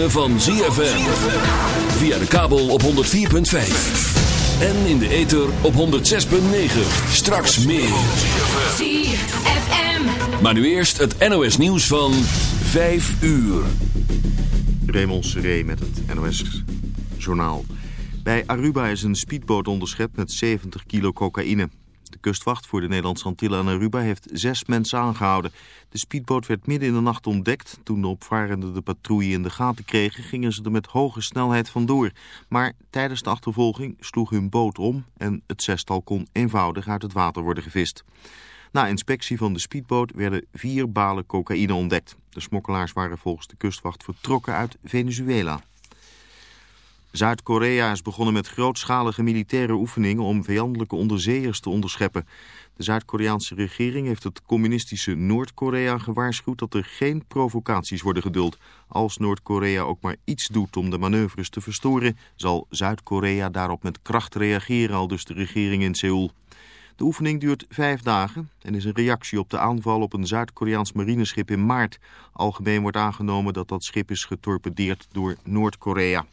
Ritme van ZFM. Via de kabel op 104.5. En in de ether op 106.9. Straks meer. ZFM. Maar nu eerst het NOS nieuws van 5 uur. Raymond Seré met het NOS Journaal. Bij Aruba is een speedboot onderschept met 70 kilo cocaïne. De kustwacht voor de Nederlandse Antillen en Aruba heeft zes mensen aangehouden. De speedboot werd midden in de nacht ontdekt. Toen de opvarenden de patrouille in de gaten kregen, gingen ze er met hoge snelheid vandoor. Maar tijdens de achtervolging sloeg hun boot om en het zestal kon eenvoudig uit het water worden gevist. Na inspectie van de speedboot werden vier balen cocaïne ontdekt. De smokkelaars waren volgens de kustwacht vertrokken uit Venezuela. Zuid-Korea is begonnen met grootschalige militaire oefeningen om vijandelijke onderzeeërs te onderscheppen. De Zuid-Koreaanse regering heeft het communistische Noord-Korea gewaarschuwd dat er geen provocaties worden geduld. Als Noord-Korea ook maar iets doet om de manoeuvres te verstoren, zal Zuid-Korea daarop met kracht reageren, al dus de regering in Seoul. De oefening duurt vijf dagen en is een reactie op de aanval op een Zuid-Koreaans marineschip in maart. Algemeen wordt aangenomen dat dat schip is getorpedeerd door Noord-Korea.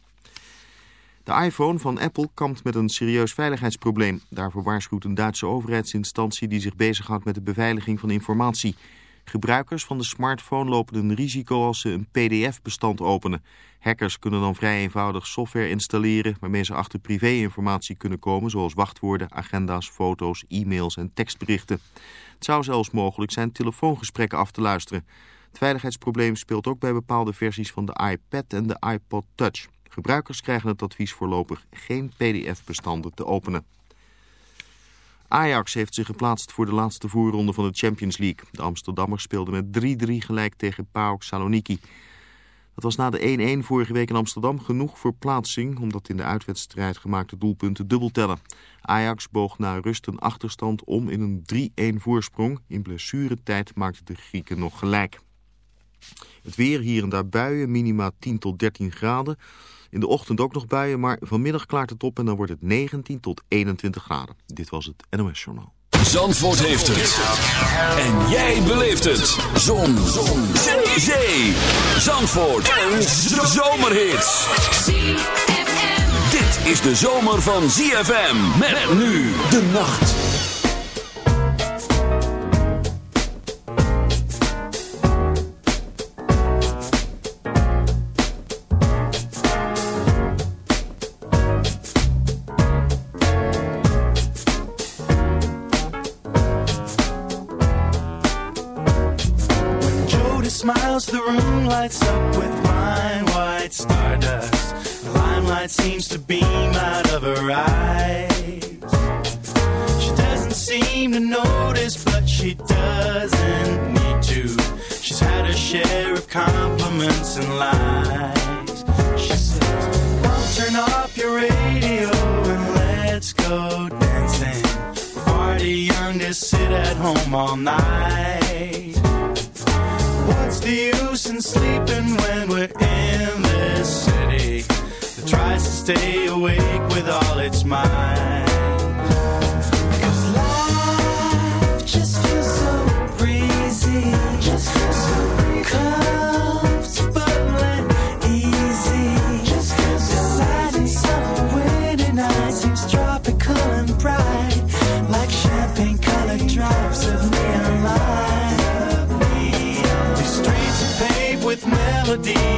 De iPhone van Apple kampt met een serieus veiligheidsprobleem. Daarvoor waarschuwt een Duitse overheidsinstantie die zich bezighoudt met de beveiliging van informatie. Gebruikers van de smartphone lopen een risico als ze een pdf-bestand openen. Hackers kunnen dan vrij eenvoudig software installeren waarmee ze achter privé-informatie kunnen komen, zoals wachtwoorden, agenda's, foto's, e-mails en tekstberichten. Het zou zelfs mogelijk zijn telefoongesprekken af te luisteren. Het veiligheidsprobleem speelt ook bij bepaalde versies van de iPad en de iPod Touch. Gebruikers krijgen het advies voorlopig geen pdf-bestanden te openen. Ajax heeft zich geplaatst voor de laatste voorronde van de Champions League. De Amsterdammers speelden met 3-3 gelijk tegen PAOK Saloniki. Dat was na de 1-1 vorige week in Amsterdam genoeg voor plaatsing... omdat in de uitwedstrijd gemaakte doelpunten dubbel tellen. Ajax boog na rust een achterstand om in een 3-1 voorsprong. In blessuretijd maakten de Grieken nog gelijk. Het weer hier en daar buien, minima 10 tot 13 graden... In de ochtend ook nog buien, maar vanmiddag klaart het op en dan wordt het 19 tot 21 graden. Dit was het NOS Journaal. Zandvoort heeft het. En jij beleeft het. Zon. Zon. Zee. Zandvoort. Een zomerhit. Dit is de zomer van ZFM. Met nu de nacht. Seems to beam out of her eyes. She doesn't seem to notice, but she doesn't need to. She's had her share of compliments and lies. She says, "Mom, turn off your radio and let's go dancing. Far too young to sit at home all night. What's the use in sleeping when we're in tries to stay awake with all its might? 'Cause life just feels so breezy, just feels so easy. Just feels so summer winter tropical and bright, like champagne colored drops of neon light. Streets are paved with melodies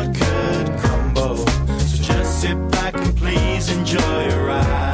sit back and please enjoy a ride.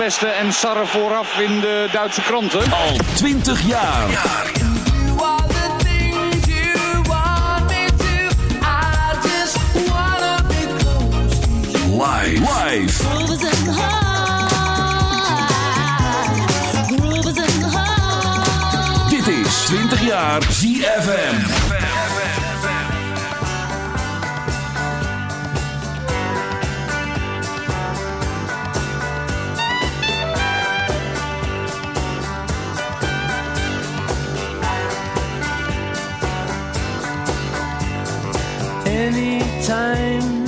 Pesten en sarren vooraf in de Duitse kranten. Al 20 jaar. Dit is 20 jaar ZFM. anytime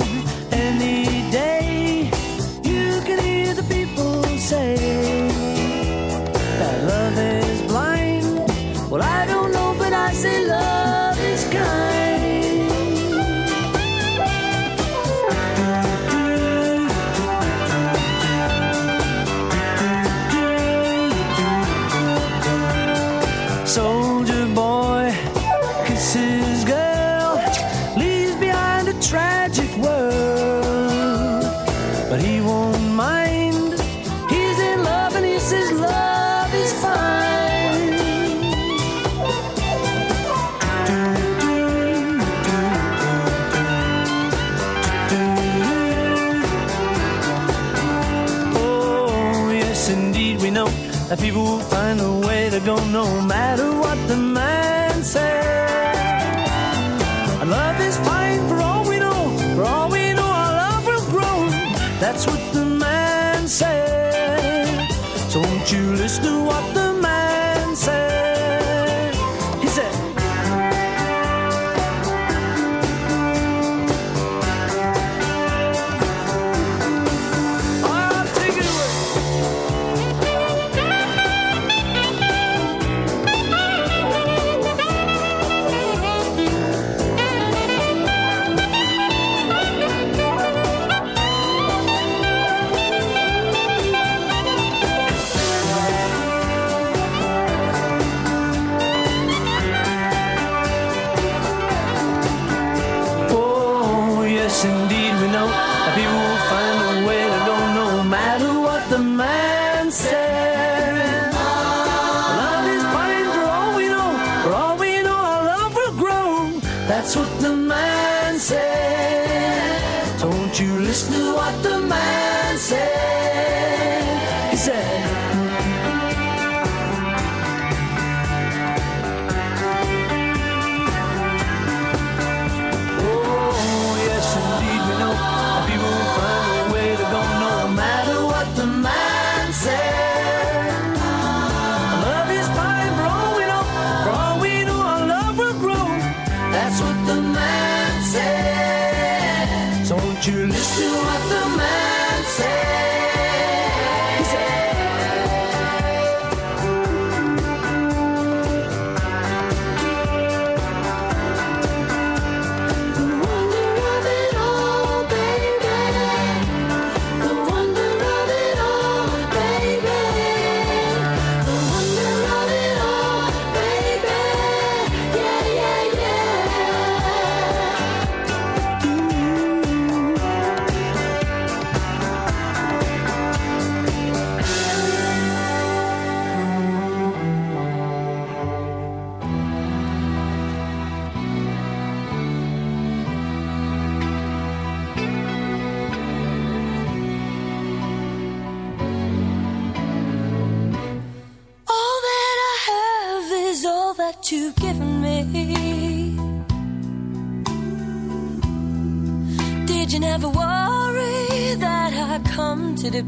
people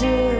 desert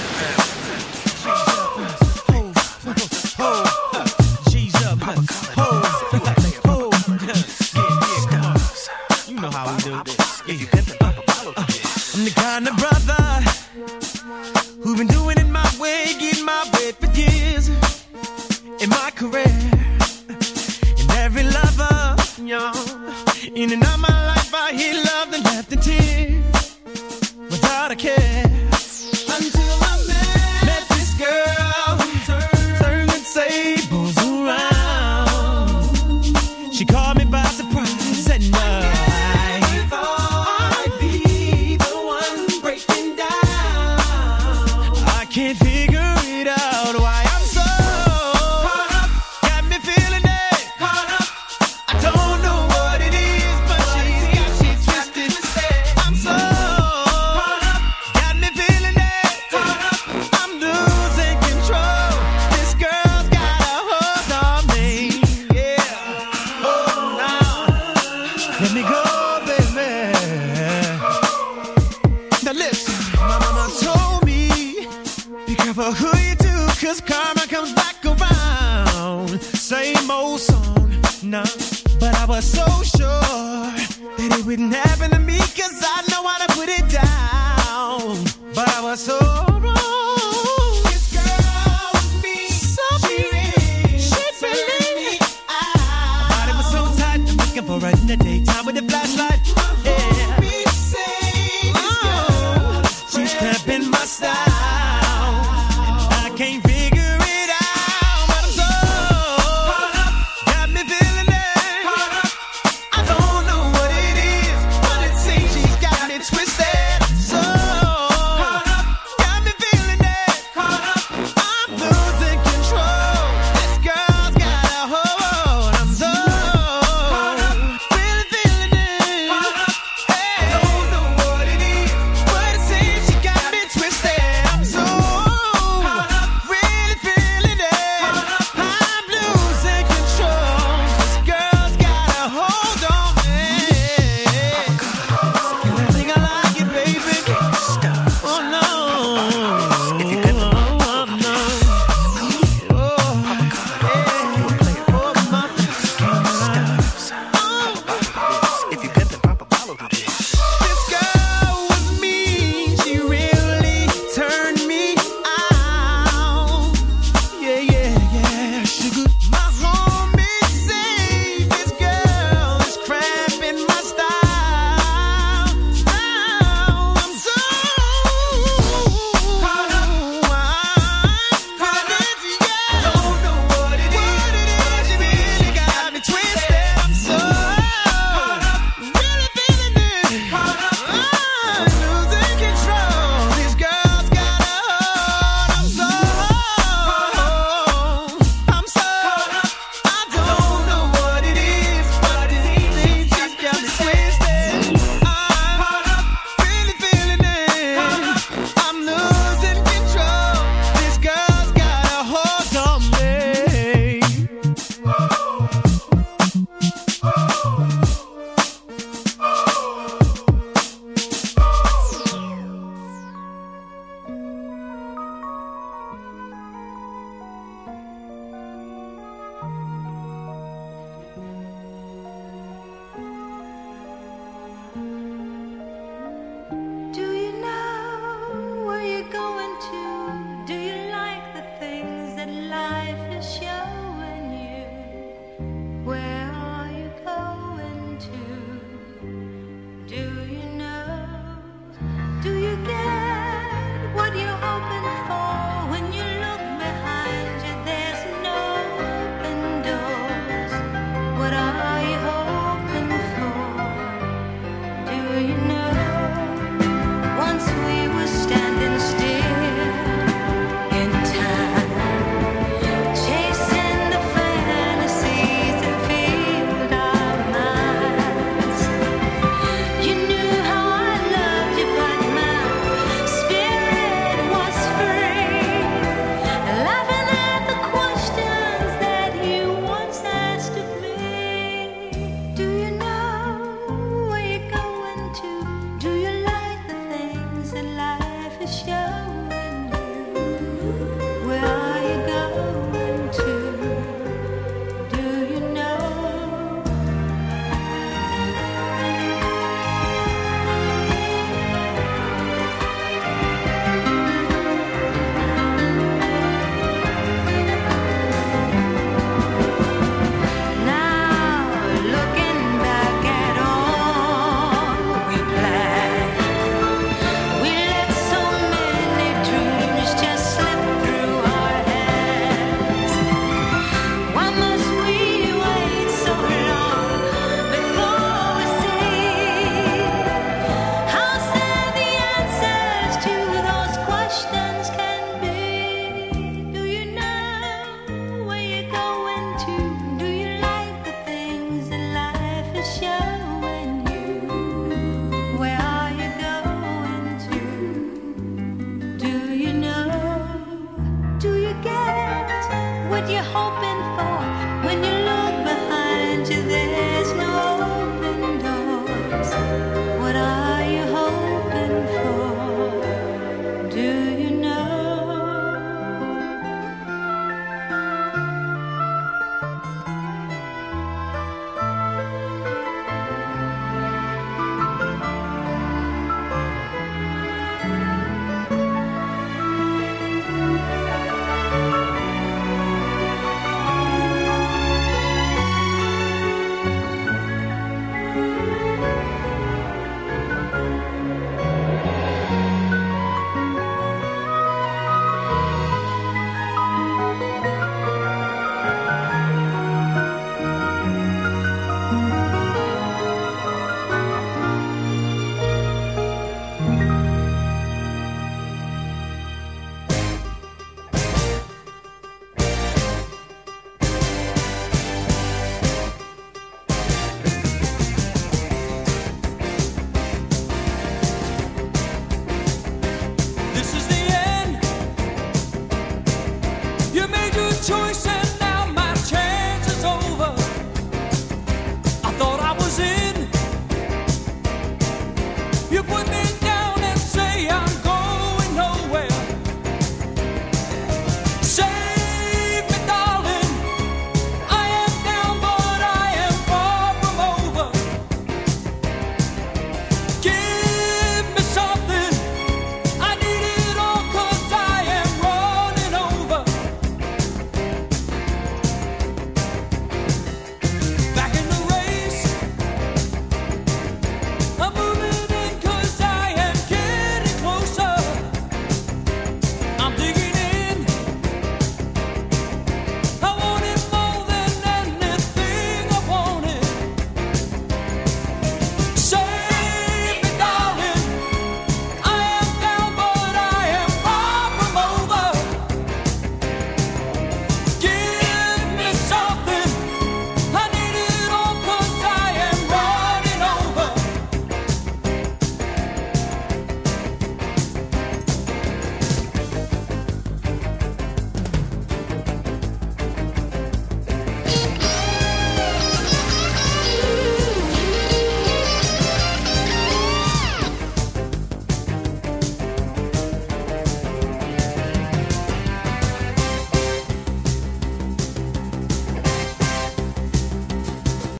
So sure that it wouldn't happen to me, cause I know how to put it down. But I was so wrong. This girl was me. So she, she believed me. Her body was so tight, I'm looking for her in